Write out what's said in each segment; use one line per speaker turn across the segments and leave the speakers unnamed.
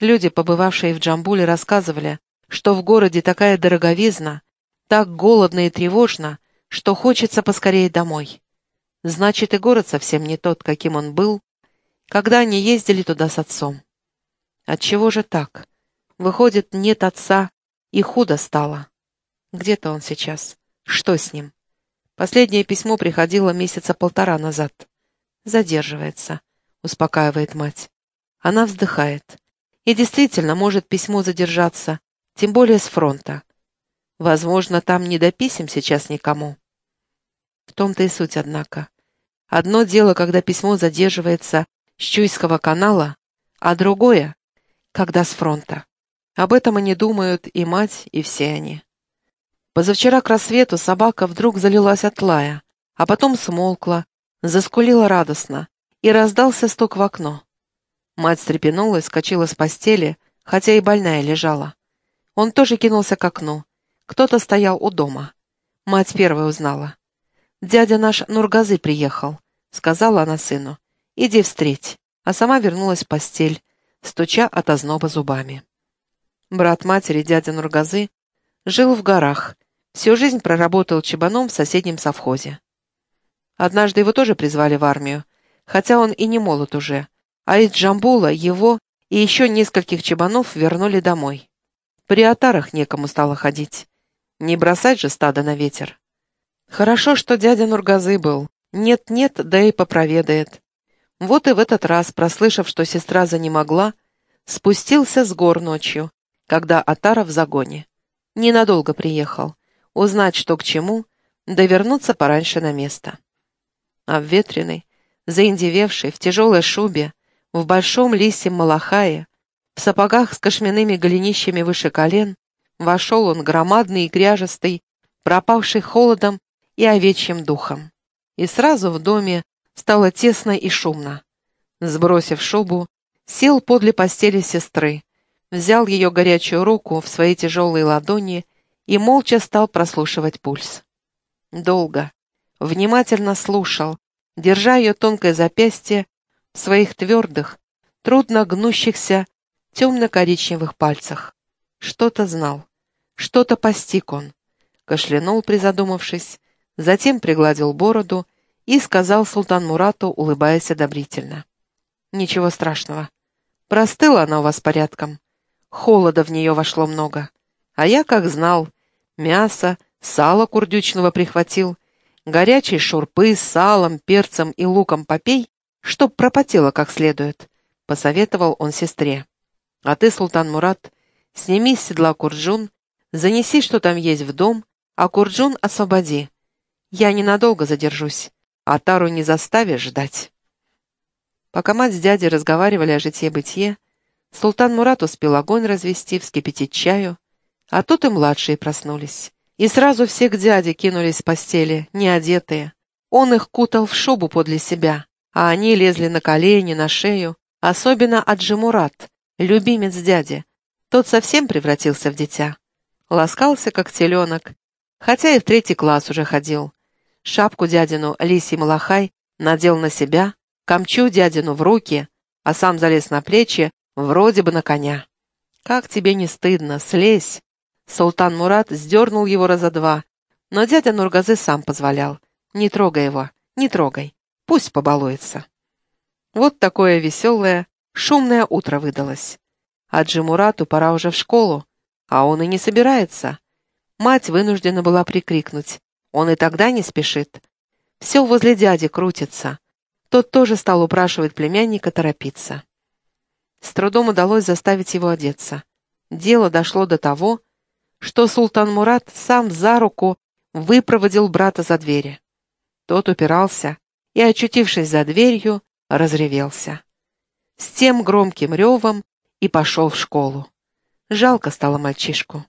Люди, побывавшие в Джамбуле, рассказывали, что в городе такая дороговизна, так голодно и тревожно, что хочется поскорее домой. Значит, и город совсем не тот, каким он был, когда они ездили туда с отцом. Отчего же так? Выходит, нет отца, и худо стало. Где-то он сейчас. Что с ним? Последнее письмо приходило месяца полтора назад. Задерживается, успокаивает мать. Она вздыхает. И действительно, может письмо задержаться, тем более с фронта. Возможно, там не до писем сейчас никому. В том-то и суть, однако. Одно дело, когда письмо задерживается с Чуйского канала, а другое, когда с фронта. Об этом они думают и мать, и все они. Позавчера к рассвету собака вдруг залилась от лая, а потом смолкла, заскулила радостно, и раздался стук в окно. Мать стрепенулась, скочила с постели, хотя и больная лежала. Он тоже кинулся к окну. Кто-то стоял у дома. Мать первая узнала. «Дядя наш Нургазы приехал», — сказала она сыну. «Иди встреть», а сама вернулась в постель, стуча от озноба зубами. Брат матери, дядя Нургазы, жил в горах, всю жизнь проработал чебаном в соседнем совхозе. Однажды его тоже призвали в армию, хотя он и не молод уже, а из Джамбула его и еще нескольких чебанов вернули домой. При отарах некому стало ходить. Не бросать же стадо на ветер. Хорошо, что дядя Нургазы был. Нет-нет, да и попроведает. Вот и в этот раз, прослышав, что сестра занемогла, спустился с гор ночью, когда Атара в загоне. Ненадолго приехал. Узнать, что к чему, да вернуться пораньше на место. Обветренный, заиндевевший, в тяжелой шубе, в большом лисьем малахае, в сапогах с кошменными голенищами выше колен, вошел он громадный и кряжестый, пропавший холодом и овечьим духом. И сразу в доме стало тесно и шумно. Сбросив шубу, сел подле постели сестры, взял ее горячую руку в свои тяжелые ладони и молча стал прослушивать пульс. Долго, внимательно слушал, держа ее тонкое запястье своих твердых, трудно гнущихся, темно-коричневых пальцах. Что-то знал, что-то постиг он. Кашлянул, призадумавшись, затем пригладил бороду и сказал султан Мурату, улыбаясь одобрительно. «Ничего страшного. Простыла она у вас порядком. Холода в нее вошло много. А я, как знал, мясо, сало курдючного прихватил, горячей шурпы с салом, перцем и луком попей, чтоб пропотело как следует», — посоветовал он сестре. «А ты, султан Мурат, сними с седла курджун, занеси, что там есть в дом, а курджун освободи. Я ненадолго задержусь, а Тару не заставишь ждать». Пока мать с дядей разговаривали о житье-бытие, султан Мурат успел огонь развести, вскипятить чаю, а тут и младшие проснулись. И сразу все к дяде кинулись с постели, неодетые. Он их кутал в шубу подле себя, а они лезли на колени, на шею, особенно Аджимурат, любимец дяди. Тот совсем превратился в дитя. Ласкался, как теленок, хотя и в третий класс уже ходил. Шапку дядину лисий малахай надел на себя, камчу дядину в руки, а сам залез на плечи, вроде бы на коня. «Как тебе не стыдно? Слезь!» Султан Мурат сдернул его раза два, но дядя Нургазы сам позволял. «Не трогай его, не трогай, пусть побалуется». Вот такое веселое, шумное утро выдалось. А Джимурату пора уже в школу, а он и не собирается. Мать вынуждена была прикрикнуть. Он и тогда не спешит. Все возле дяди крутится. Тот тоже стал упрашивать племянника торопиться. С трудом удалось заставить его одеться. Дело дошло до того, что султан Мурат сам за руку выпроводил брата за двери. Тот упирался и, очутившись за дверью, разревелся. С тем громким ревом и пошел в школу. Жалко стало мальчишку.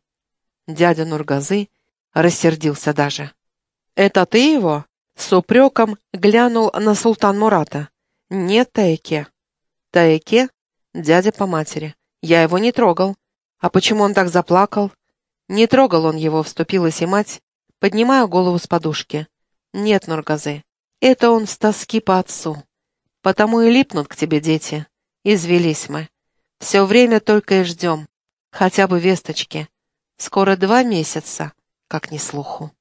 Дядя Нургазы рассердился даже. «Это ты его?» С упреком глянул на султан Мурата. «Нет, Таэке». «Таэке?» Дядя по матери. «Я его не трогал. А почему он так заплакал?» «Не трогал он его», — вступилась и мать, поднимая голову с подушки. «Нет, Нургазы, это он с тоски по отцу. Потому и липнут к тебе дети. Извелись мы. Все время только и ждем. Хотя бы весточки. Скоро два месяца, как ни слуху.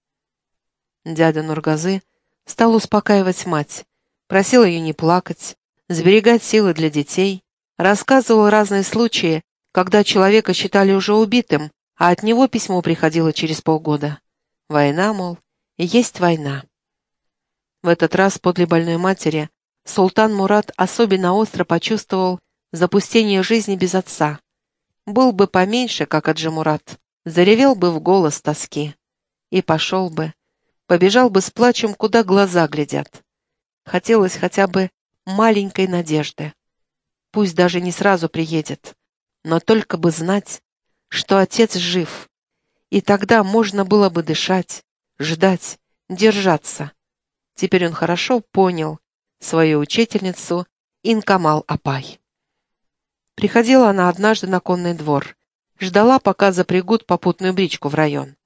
Дядя Нургазы стал успокаивать мать, просил ее не плакать, сберегать силы для детей, рассказывал разные случаи, когда человека считали уже убитым, а от него письмо приходило через полгода. Война, мол, есть война. В этот раз подле больной матери султан Мурат особенно остро почувствовал запустение жизни без отца. Был бы поменьше, как Аджи Мурат, заревел бы в голос тоски. И пошел бы, побежал бы с плачем, куда глаза глядят. Хотелось хотя бы маленькой надежды. Пусть даже не сразу приедет, но только бы знать, что отец жив, и тогда можно было бы дышать, ждать, держаться. Теперь он хорошо понял свою учительницу Инкамал Апай. Приходила она однажды на конный двор, ждала, пока запрягут попутную бричку в район.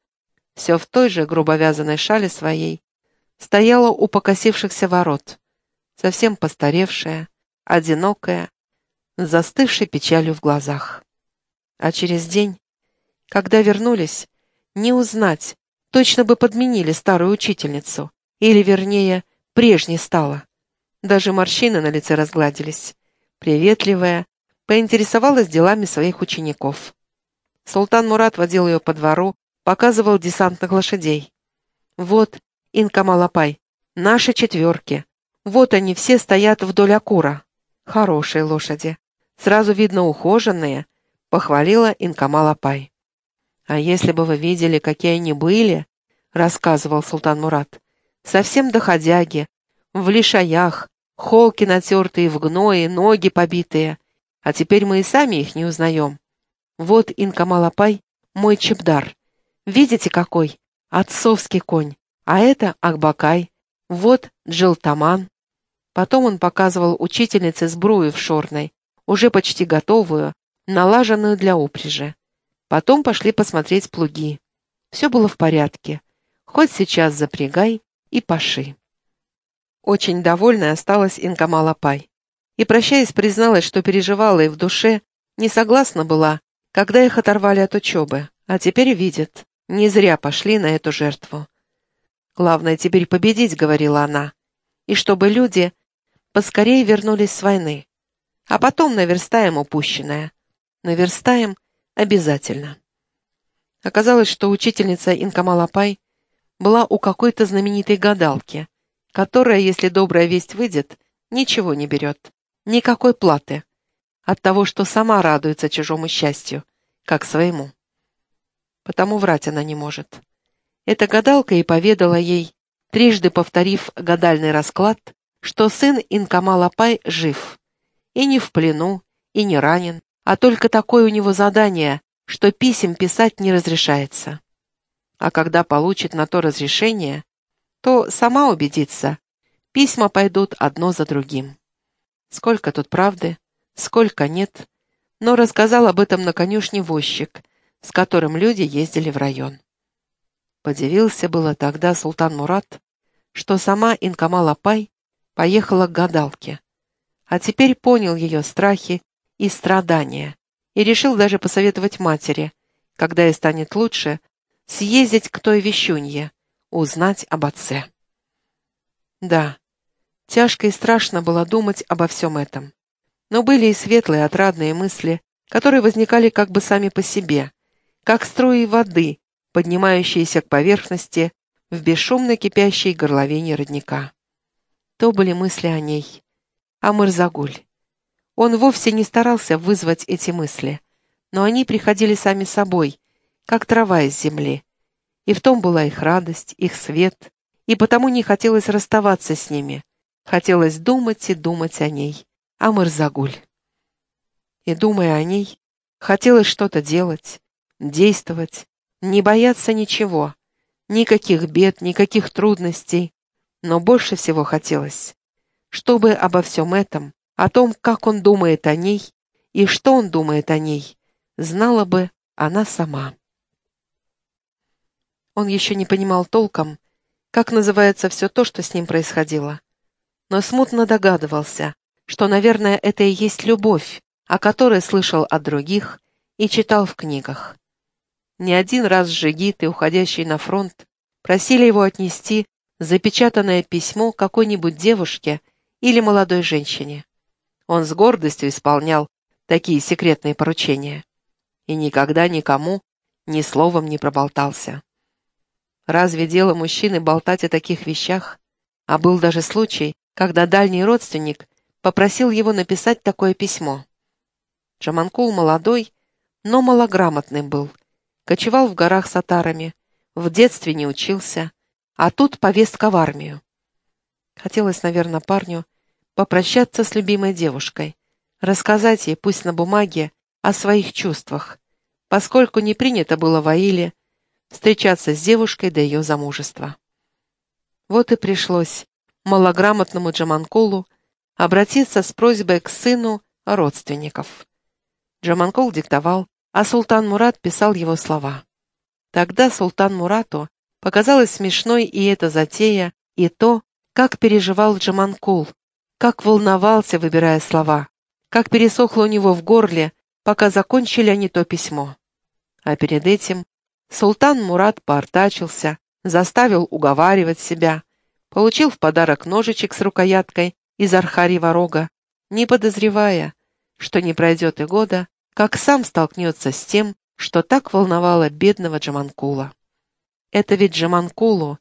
Все в той же грубовязанной шале своей стояла у покосившихся ворот, совсем постаревшая, одинокая, с застывшей печалью в глазах. А через день, когда вернулись, не узнать, точно бы подменили старую учительницу, или, вернее, прежней стала. Даже морщины на лице разгладились. Приветливая, поинтересовалась делами своих учеников. Султан Мурат водил ее по двору, показывал десантных лошадей. «Вот, Инка Малапай, наши четверки. Вот они все стоят вдоль Акура. Хорошие лошади. Сразу видно ухоженные, — похвалила Инкамал Апай. «А если бы вы видели, какие они были, — рассказывал Султан Мурат, — совсем доходяги, в лишаях, холки натертые в гное, ноги побитые, а теперь мы и сами их не узнаем. Вот Инкамал Апай, мой чебдар. Видите, какой? Отцовский конь. А это Акбакай. Вот Джилтаман». Потом он показывал учительнице сбрую в шорной, уже почти готовую, налаженную для упряжи. Потом пошли посмотреть плуги. Все было в порядке. Хоть сейчас запрягай и паши. Очень довольной осталась Инкамала Пай. И, прощаясь, призналась, что переживала и в душе, не согласна была, когда их оторвали от учебы, а теперь видят, не зря пошли на эту жертву. «Главное теперь победить», — говорила она, «и чтобы люди поскорее вернулись с войны, а потом наверстаем упущенное наверстаем обязательно. Оказалось, что учительница Инкамалапай была у какой-то знаменитой гадалки, которая, если добрая весть выйдет, ничего не берет, никакой платы, от того, что сама радуется чужому счастью, как своему. Потому врать она не может. Эта гадалка и поведала ей, трижды повторив гадальный расклад, что сын Инкамалапай жив, и не в плену, и не ранен, а только такое у него задание, что писем писать не разрешается. А когда получит на то разрешение, то сама убедится, письма пойдут одно за другим. Сколько тут правды, сколько нет, но рассказал об этом на конюшне возчик, с которым люди ездили в район. Подивился было тогда султан Мурат, что сама Инкамал Апай поехала к гадалке, а теперь понял ее страхи и страдания, и решил даже посоветовать матери, когда ей станет лучше, съездить к той вещунье, узнать об отце. Да, тяжко и страшно было думать обо всем этом. Но были и светлые, отрадные мысли, которые возникали как бы сами по себе, как струи воды, поднимающиеся к поверхности в бесшумно кипящей горловине родника. То были мысли о ней, о Мырзагуль. Он вовсе не старался вызвать эти мысли, но они приходили сами собой, как трава из земли. И в том была их радость, их свет, и потому не хотелось расставаться с ними. Хотелось думать и думать о ней, о Мырзагуль. И, думая о ней, хотелось что-то делать, действовать, не бояться ничего, никаких бед, никаких трудностей, но больше всего хотелось, чтобы обо всем этом о том, как он думает о ней и что он думает о ней, знала бы она сама. Он еще не понимал толком, как называется все то, что с ним происходило. Но смутно догадывался, что, наверное, это и есть любовь, о которой слышал от других и читал в книгах. Не один раз жигиты, уходящие на фронт, просили его отнести запечатанное письмо какой-нибудь девушке или молодой женщине. Он с гордостью исполнял такие секретные поручения и никогда никому ни словом не проболтался. Разве дело мужчины болтать о таких вещах? А был даже случай, когда дальний родственник попросил его написать такое письмо. Джаманкул молодой, но малограмотный был, кочевал в горах с татарами, в детстве не учился, а тут повестка в армию. Хотелось, наверное, парню попрощаться с любимой девушкой, рассказать ей, пусть на бумаге, о своих чувствах, поскольку не принято было в Аиле встречаться с девушкой до ее замужества. Вот и пришлось малограмотному Джаманкулу обратиться с просьбой к сыну родственников. Джаманкул диктовал, а султан Мурат писал его слова. Тогда султан Мурату показалось смешной и эта затея, и то, как переживал Джаманкул, как волновался, выбирая слова, как пересохло у него в горле, пока закончили они то письмо. А перед этим султан Мурат поортачился, заставил уговаривать себя, получил в подарок ножичек с рукояткой из архарева рога, не подозревая, что не пройдет и года, как сам столкнется с тем, что так волновало бедного Джаманкула. Это ведь Джаманкулу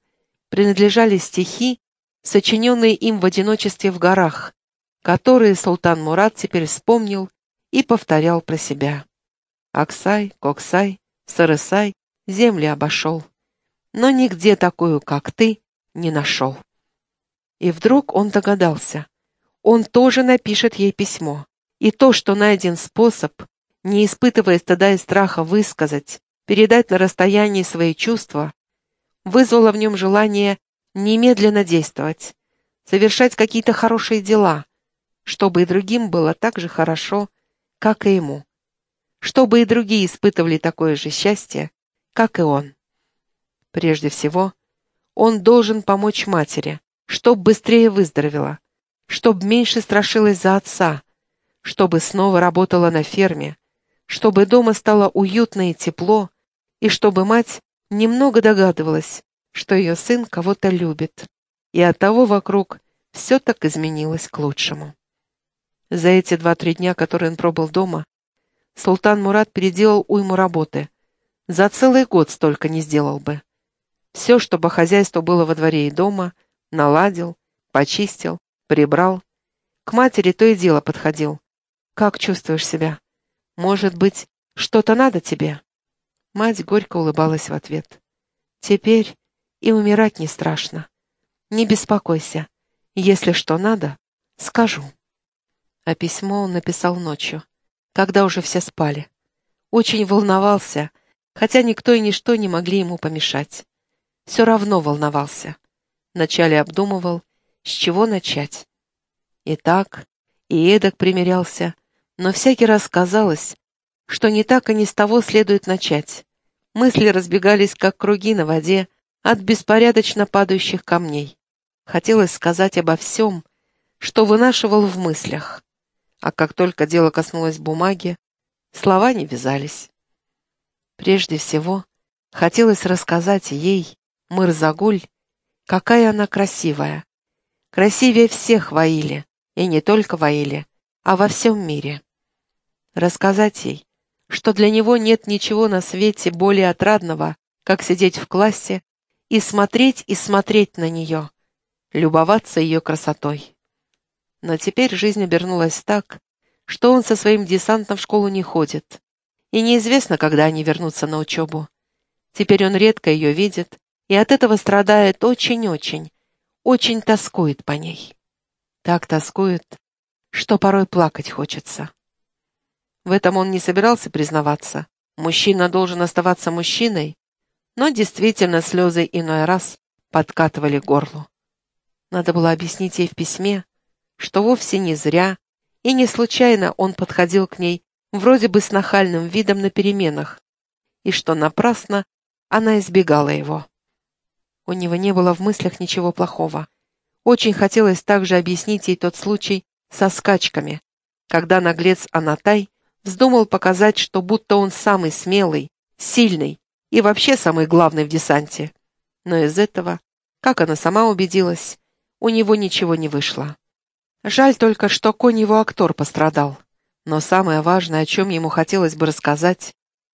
принадлежали стихи, сочиненные им в одиночестве в горах, которые султан Мурат теперь вспомнил и повторял про себя. Аксай, Коксай, Сарысай земли обошел, но нигде такую, как ты, не нашел. И вдруг он догадался. Он тоже напишет ей письмо. И то, что найден способ, не испытывая стыда и страха высказать, передать на расстоянии свои чувства, вызвало в нем желание немедленно действовать, совершать какие-то хорошие дела, чтобы и другим было так же хорошо, как и ему, чтобы и другие испытывали такое же счастье, как и он. Прежде всего, он должен помочь матери, чтоб быстрее выздоровела, чтоб меньше страшилась за отца, чтобы снова работала на ферме, чтобы дома стало уютно и тепло, и чтобы мать немного догадывалась, что ее сын кого-то любит, и оттого вокруг все так изменилось к лучшему. За эти два-три дня, которые он пробыл дома, Султан Мурат переделал уйму работы. За целый год столько не сделал бы. Все, чтобы хозяйство было во дворе и дома, наладил, почистил, прибрал. К матери то и дело подходил. «Как чувствуешь себя? Может быть, что-то надо тебе?» Мать горько улыбалась в ответ. «Теперь и умирать не страшно. Не беспокойся. Если что надо, скажу». А письмо он написал ночью, когда уже все спали. Очень волновался, хотя никто и ничто не могли ему помешать. Все равно волновался. Вначале обдумывал, с чего начать. И так, и эдак примерялся, но всякий раз казалось, что не так и не с того следует начать. Мысли разбегались, как круги на воде, от беспорядочно падающих камней. Хотелось сказать обо всем, что вынашивал в мыслях а как только дело коснулось бумаги, слова не вязались. Прежде всего, хотелось рассказать ей, Мырзагуль, какая она красивая. Красивее всех в Аиле, и не только в Аиле, а во всем мире. Рассказать ей, что для него нет ничего на свете более отрадного, как сидеть в классе и смотреть и смотреть на нее, любоваться ее красотой. Но теперь жизнь обернулась так, что он со своим десантом в школу не ходит. И неизвестно, когда они вернутся на учебу. Теперь он редко ее видит, и от этого страдает очень-очень, очень тоскует по ней. Так тоскует, что порой плакать хочется. В этом он не собирался признаваться. Мужчина должен оставаться мужчиной, но действительно слезы иной раз подкатывали горлу. Надо было объяснить ей в письме, что вовсе не зря и не случайно он подходил к ней вроде бы с нахальным видом на переменах, и что напрасно она избегала его. У него не было в мыслях ничего плохого. Очень хотелось также объяснить ей тот случай со скачками, когда наглец Анатай вздумал показать, что будто он самый смелый, сильный и вообще самый главный в десанте. Но из этого, как она сама убедилась, у него ничего не вышло. Жаль только, что конь его актор пострадал. Но самое важное, о чем ему хотелось бы рассказать,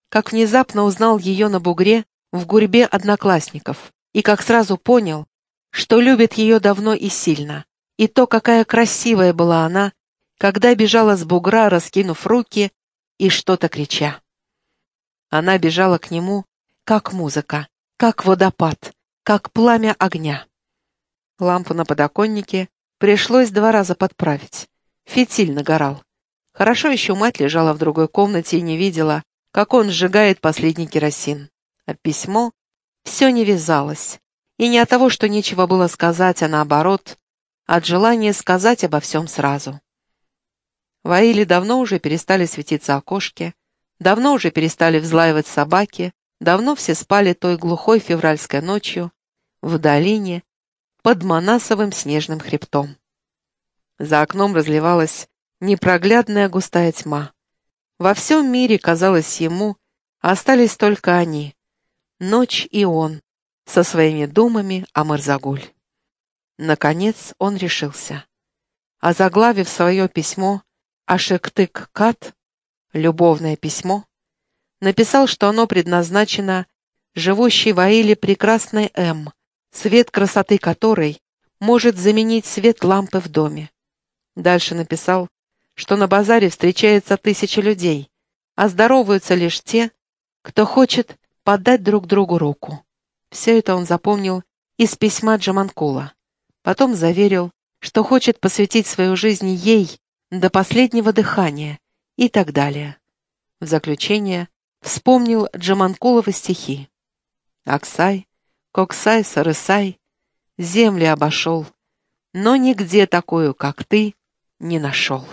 как внезапно узнал ее на бугре в гурьбе одноклассников, и как сразу понял, что любит ее давно и сильно, и то, какая красивая была она, когда бежала с бугра, раскинув руки и что-то крича. Она бежала к нему, как музыка, как водопад, как пламя огня. Лампу на подоконнике пришлось два раза подправить. Фитиль нагорал. Хорошо еще мать лежала в другой комнате и не видела, как он сжигает последний керосин. А письмо все не вязалось. И не от того, что нечего было сказать, а наоборот, от желания сказать обо всем сразу. В давно уже перестали светиться окошки, давно уже перестали взлаивать собаки, давно все спали той глухой февральской ночью в долине под Манасовым снежным хребтом. За окном разливалась непроглядная густая тьма. Во всем мире, казалось ему, остались только они, ночь и он, со своими думами о Марзагуль. Наконец он решился. Озаглавив свое письмо «Ашектык-кат» любовное письмо, написал, что оно предназначено живущей в Аиле прекрасной М, свет красоты которой может заменить свет лампы в доме. Дальше написал, что на базаре встречается тысяча людей, а здороваются лишь те, кто хочет подать друг другу руку. Все это он запомнил из письма Джаманкула. Потом заверил, что хочет посвятить свою жизнь ей до последнего дыхания и так далее. В заключение вспомнил Джаманкулова стихи. «Аксай, Коксай, Сарысай, земли обошел, но нигде такую, как ты, не нашел».